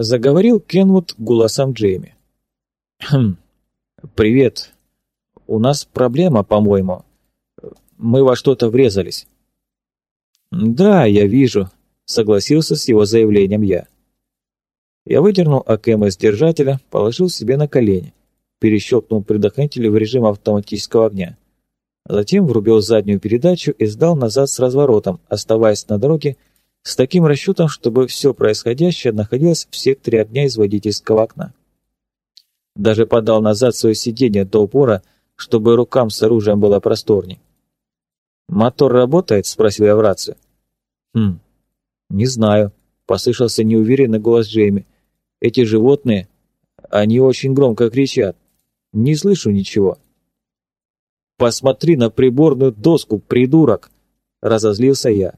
Заговорил Кенвуд голосом Джейми. «Хм, привет. У нас проблема, по-моему. Мы во что-то врезались». «Да, я вижу», — согласился с его заявлением я. Я выдернул АКМ из держателя, положил себе на колени, перещелкнул предохранитель в режим автоматического огня. Затем врубил заднюю передачу и сдал назад с разворотом, оставаясь на дороге с таким расчетом, чтобы все происходящее находилось в секторе огня из водительского окна. Даже подал назад свое сиденье до упора, чтобы рукам с оружием было просторней. «Мотор работает?» — спросил я в рацию. «Хм, не знаю», — послышался неуверенный голос Джейми. «Эти животные, они очень громко кричат. Не слышу ничего». «Посмотри на приборную доску, придурок!» — разозлился я.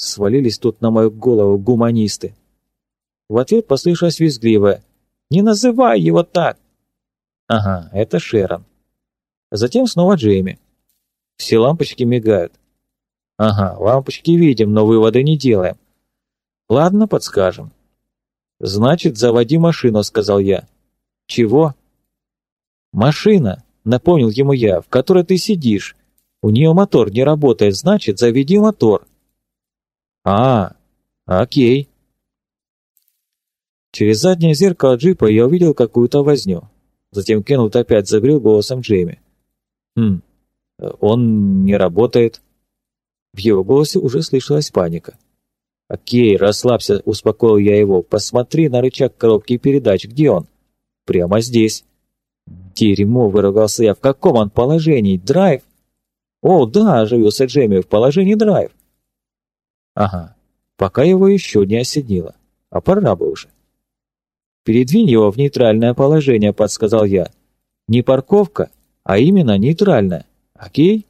Свалились тут на мою голову гуманисты. В ответ послышалось визгливое. «Не называй его так!» Ага, это Шерон. Затем снова Джейми. Все лампочки мигают. Ага, лампочки видим, но выводы не делаем. Ладно, подскажем. Значит, заводи машину, сказал я. Чего? Машина, напомнил ему я, в которой ты сидишь. У нее мотор не работает, значит, заведи мотор. А, окей. Через заднее зеркало джипа я увидел какую-то возню. Затем Кеннет опять забрил голосом Джейми. Хм, он не работает. В его голосе уже слышалась паника. «Окей, расслабься», — успокоил я его. «Посмотри на рычаг коробки передач. Где он?» «Прямо здесь». «Дерьмо», — выругался я. «В каком он положении? Драйв?» «О, да», — оживился Джейми, — «в положении драйв». «Ага, пока его еще не осенило. А пора бы уже». «Передвинь его в нейтральное положение», — подсказал я. «Не парковка, а именно нейтральное. Окей?»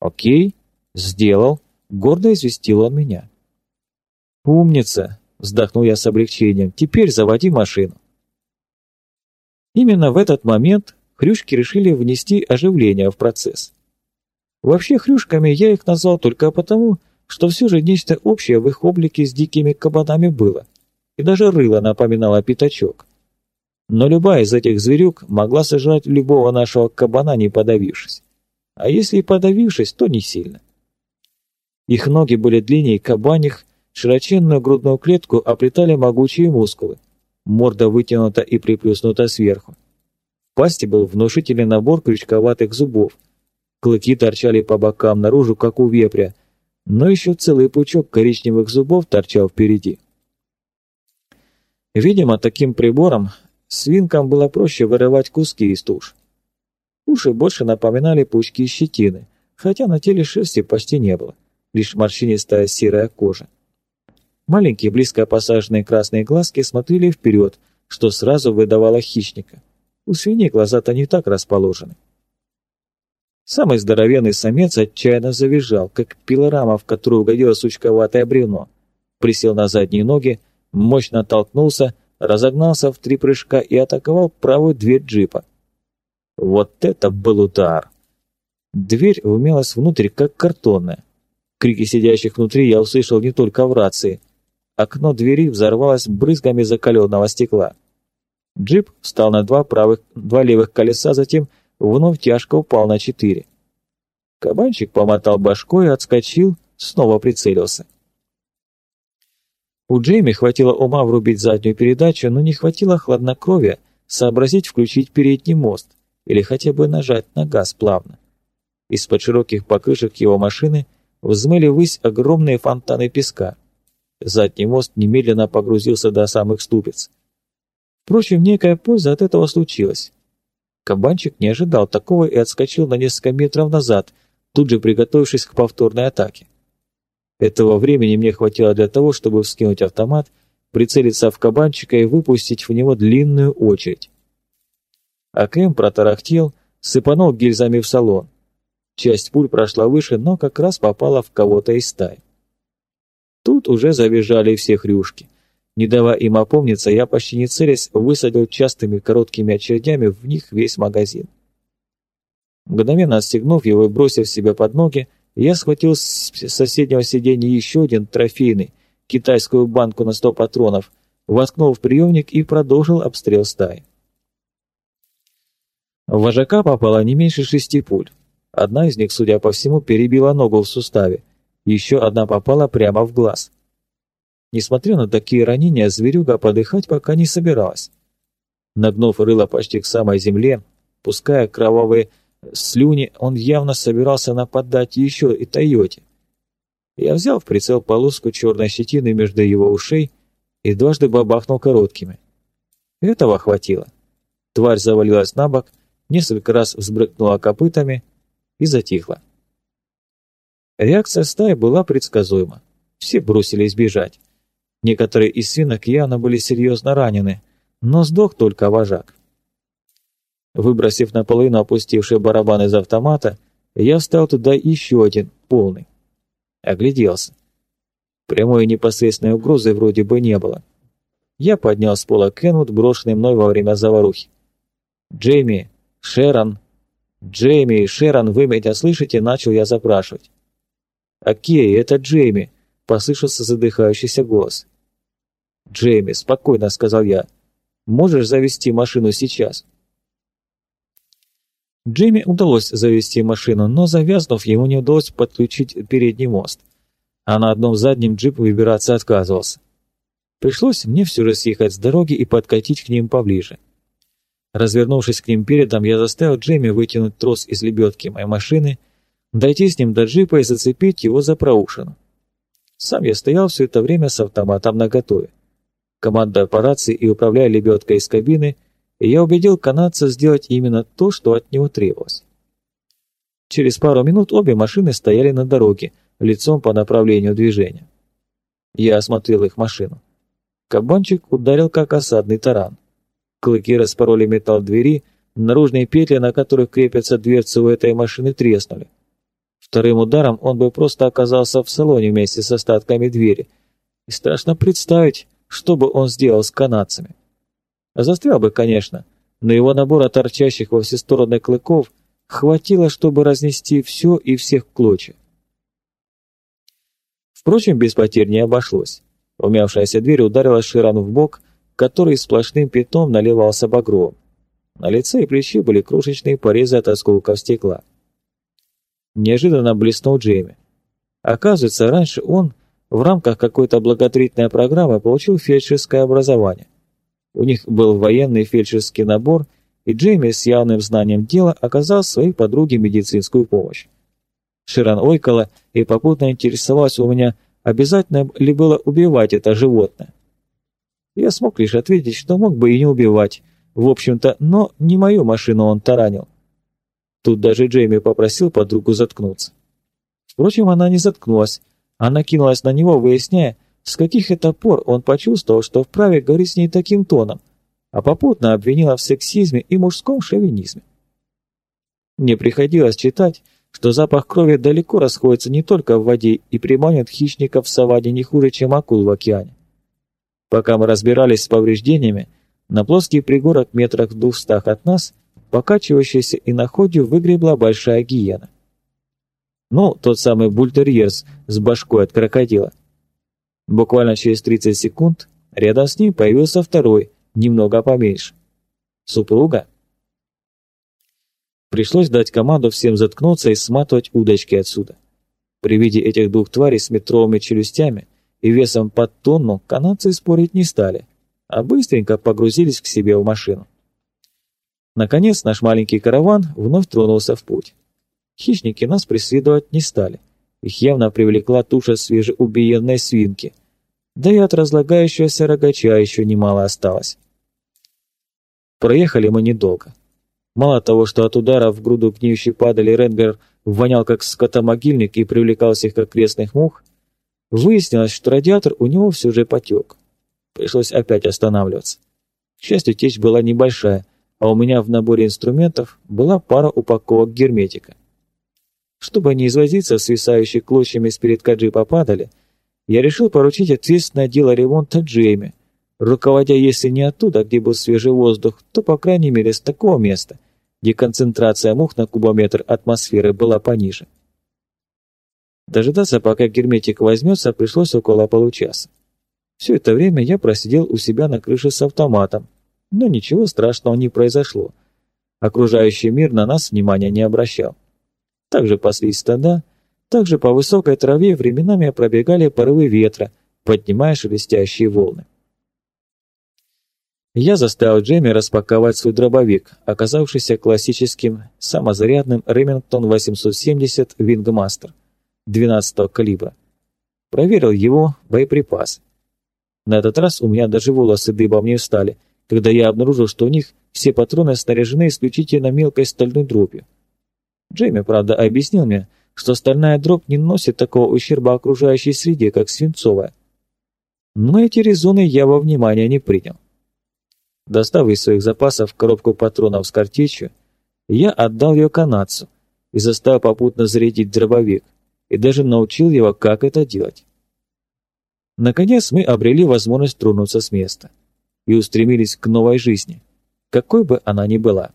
«Окей», «Сделал», — гордо известил он меня. «Умница», — вздохнул я с облегчением, — «теперь заводи машину». Именно в этот момент хрюшки решили внести оживление в процесс. Вообще хрюшками я их назвал только потому, что все же нечто общее в их облике с дикими кабанами было, и даже рыло напоминало пятачок. Но любая из этих зверюк могла сожрать любого нашего кабана, не подавившись. А если и подавившись, то не сильно. Их ноги были длиннее кабаних, широченную грудную клетку оплетали могучие мускулы. Морда вытянута и приплюснута сверху. В пасти был внушительный набор крючковатых зубов. Клыки торчали по бокам наружу, как у вепря, но еще целый пучок коричневых зубов торчал впереди. Видимо, таким прибором свинкам было проще вырывать куски из туш. Уши больше напоминали пучки щетины, хотя на теле шерсти почти не было лишь морщинистая серая кожа. Маленькие близко посаженные красные глазки смотрели вперед, что сразу выдавало хищника. У свиней глаза-то не так расположены. Самый здоровенный самец отчаянно завизжал, как пилорама, в которую угодило сучковатое бревно. Присел на задние ноги, мощно толкнулся, разогнался в три прыжка и атаковал правую дверь джипа. Вот это был удар! Дверь вмялась внутрь, как картонная. Крики сидящих внутри я услышал не только в рации. Окно двери взорвалось брызгами закаленного стекла. Джип встал на два, правых, два левых колеса, затем вновь тяжко упал на четыре. Кабанчик помотал башкой отскочил, снова прицелился. У Джейми хватило ума врубить заднюю передачу, но не хватило хладнокровия сообразить включить передний мост или хотя бы нажать на газ плавно. Из-под широких покрышек его машины взмыли ввысь огромные фонтаны песка. Задний мост немедленно погрузился до самых ступиц. Впрочем, некая польза от этого случилась. Кабанчик не ожидал такого и отскочил на несколько метров назад, тут же приготовившись к повторной атаке. Этого времени мне хватило для того, чтобы вскинуть автомат, прицелиться в кабанчика и выпустить в него длинную очередь. АКМ протарахтел, сыпанул гильзами в салон. Часть пуль прошла выше, но как раз попала в кого-то из стаи. Тут уже завизжали все хрюшки. Не давая им опомниться, я почти не целясь высадил частыми короткими очередями в них весь магазин. Мгновенно отстегнув его и бросив себе под ноги, я схватил с соседнего сиденья еще один трофейный, китайскую банку на сто патронов, воткнул в приемник и продолжил обстрел стаи. В вожака попало не меньше шести пуль. Одна из них, судя по всему, перебила ногу в суставе, еще одна попала прямо в глаз. Несмотря на такие ранения, зверюга подыхать пока не собиралась. Нагнув рыло почти к самой земле, пуская кровавые слюни, он явно собирался нападать еще и Тойоте. Я взял в прицел полоску черной щетины между его ушей и дважды бабахнул короткими. Этого хватило. Тварь завалилась на бок, несколько раз взбрыкнула копытами и затихла. Реакция стаи была предсказуема. Все бросились бежать. Некоторые из свинок явно были серьезно ранены, но сдох только вожак. Выбросив наполовину опустивший барабан из автомата, я встал туда еще один, полный. Огляделся. Прямой непосредственной угрозы вроде бы не было. Я поднял с пола Кенвуд, брошенный мной во время заварухи. «Джейми, Шерон, Джейми и Шерон, вы меня слышите?» Начал я запрашивать. «Окей, это Джейми», — послышался задыхающийся голос. «Джейми, спокойно», — сказал я. «Можешь завести машину сейчас?» Джимми удалось завести машину, но завязнув, ему не удалось подключить передний мост, а на одном заднем джип выбираться отказывался. Пришлось мне все же съехать с дороги и подкатить к ним поближе. Развернувшись к ним передом, я заставил Джейми вытянуть трос из лебедки моей машины, дойти с ним до джипа и зацепить его за проушину. Сам я стоял все это время с автоматом наготове. Командой операции и управляя лебедкой из кабины, я убедил канадца сделать именно то, что от него требовалось. Через пару минут обе машины стояли на дороге, лицом по направлению движения. Я осмотрел их машину. Кабанчик ударил как осадный таран. Клыки распороли металл двери, наружные петли, на которых крепятся дверцы у этой машины, треснули. Вторым ударом он бы просто оказался в салоне вместе с остатками двери. И страшно представить, что бы он сделал с канадцами. Застрял бы, конечно, но его набора торчащих во все стороны клыков хватило, чтобы разнести все и всех в клочья. Впрочем, без потерь не обошлось. Умявшаяся дверь ударила Ширану в бок, который сплошным пятном наливался багровым. На лице и плечи были крошечные порезы от осколков стекла. Неожиданно блеснул Джейми. Оказывается, раньше он в рамках какой-то благотворительной программы получил фельдшерское образование. У них был военный фельдшерский набор, и Джейми с явным знанием дела оказал своей подруге медицинскую помощь. Ширан ойкала и попутно интересовалась у меня, обязательно ли было убивать это животное. Я смог лишь ответить, что мог бы и не убивать, в общем-то, но не мою машину он таранил. Тут даже Джейми попросил подругу заткнуться. Впрочем, она не заткнулась, она кинулась на него, выясняя, с каких это пор он почувствовал, что вправе говорить с ней таким тоном, а попутно обвинила в сексизме и мужском шовинизме. Мне приходилось читать, что запах крови далеко расходится не только в воде и приманит хищников в саваде не хуже, чем акул в океане. Пока мы разбирались с повреждениями, на плоский пригорок метрах в двухстах от нас, покачивающаяся и находью выгребла большая гиена. Ну, тот самый бультерьерс с башкой от крокодила – Буквально через 30 секунд рядом с ним появился второй, немного поменьше. Супруга? Пришлось дать команду всем заткнуться и сматывать удочки отсюда. При виде этих двух тварей с метровыми челюстями и весом под тонну канадцы спорить не стали, а быстренько погрузились к себе в машину. Наконец наш маленький караван вновь тронулся в путь. Хищники нас преследовать не стали. Их явно привлекла туша свежеубиенной свинки. Да и от разлагающегося рогача еще немало осталось. Проехали мы недолго. Мало того, что от удара в груду гниющей падали Ренгер вонял как скотомогильник и привлекал всех как крестных мух, выяснилось, что радиатор у него все же потек. Пришлось опять останавливаться. К счастью, течь была небольшая, а у меня в наборе инструментов была пара упаковок герметика. Чтобы не извозиться, свисающие клочьями с передка джипа падали, я решил поручить ответственное дело ремонта Джейми, руководя, если не оттуда, где был свежий воздух, то, по крайней мере, с такого места, где концентрация мух на кубометр атмосферы была пониже. Дожидаться, пока герметик возьмется, пришлось около получаса. Все это время я просидел у себя на крыше с автоматом, но ничего страшного не произошло. Окружающий мир на нас внимания не обращал. Также паслись стада, также по высокой траве временами пробегали порывы ветра, поднимая шелестящие волны. Я заставил Джейми распаковать свой дробовик, оказавшийся классическим самозарядным Remington 870 Wingmaster 12 калибра. Проверил его боеприпасы. На этот раз у меня даже волосы дыбом не встали, когда я обнаружил, что у них все патроны снаряжены исключительно мелкой стальной дробью. Джейми, правда, объяснил мне, что стальная дробь не носит такого ущерба окружающей среде, как свинцовая. Но эти резоны я во внимание не принял. Достав из своих запасов коробку патронов с картечью, я отдал ее канадцу и заставил попутно зарядить дробовик, и даже научил его, как это делать. Наконец мы обрели возможность тронуться с места и устремились к новой жизни, какой бы она ни была.